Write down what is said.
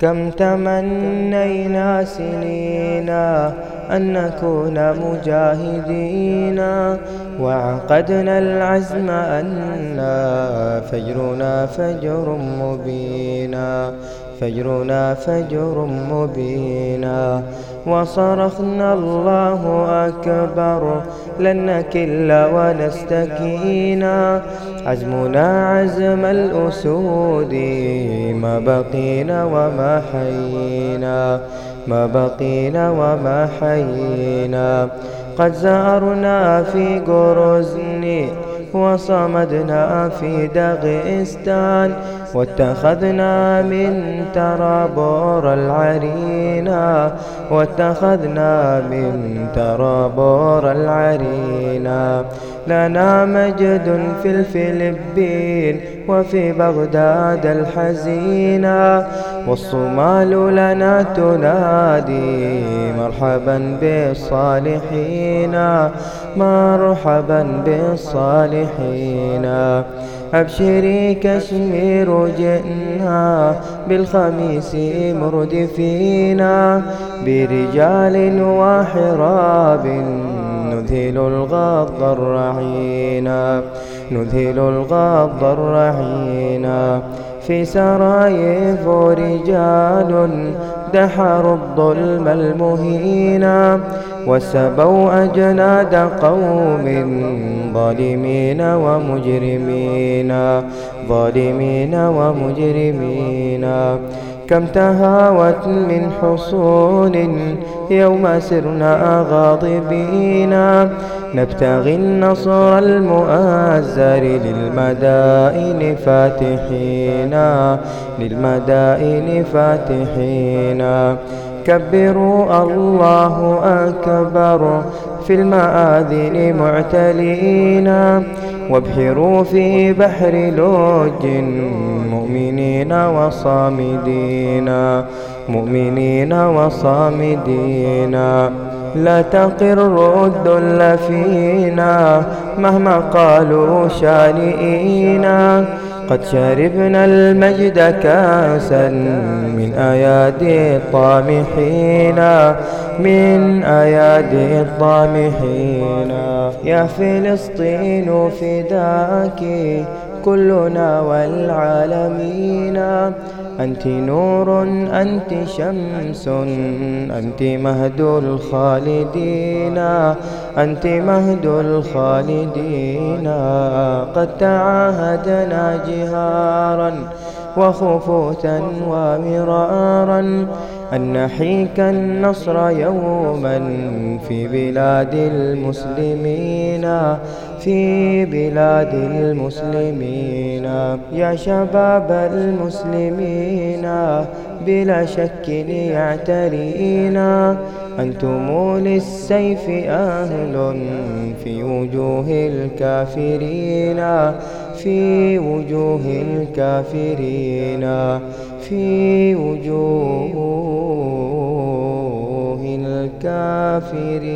كم تمنينا سنينا أن نكون مجاهدين وعقدنا العزم أن فجرنا فجر مبينا فجرنا فجر مبينا وصرخنا الله أكبر لن نكل ونستكينا عزمنا عزم الأسود ما بقينا وما حيينا. ما بقينا وما حيينا. قد زارنا في قرزني وصمدنا في دغستان واتخذنا من ترابور العرينا واتخذنا من ترابور العرينا. لنا مجد في الفلبين وفي بغداد الحزينة والصومال لنا تنادي مرحبا بالصالحين مرحبا بالصالحين. أبشري كشمير جئنا بالخميس مردفينا برجال وحراب نذهل الغض الرعينا نذهل الغض الرعينا في سرايف رجال دحروا الظلم المهينا وسبوا أجناد قوم ظالمين ومجرمين. ظالمين ومجرمين. كم تهاوت من حصون يوم سرنا غاضبين. نبتغي النصر المؤازر للمدائن فاتحين. للمدائن فاتحين. كبروا الله أكبر في المآذن معتلين. وابحروا في بحر لوج مؤمنين وصامدين مؤمنين وصامدين. لا تقر الذل فينا مهما قالوا شانئينا قد شربنا المجد كاسا من أيادي الطامحين من أيادي الطامحين. يا فلسطين فداك كلنا والعالمين. أنت نور أنت شمس أنت مهد الخالدين أنت مهد الخالدين. قد تعاهدنا جهارا وخفوتا ومرارا أن نحيك النصر يوما في بلاد المسلمين في بلاد المسلمين. يا شباب المسلمين بلا شك يعترينا أنتم للسيف أهل في وجوه الكافرين. في وجوه الكافرين في وجوه الكافرين.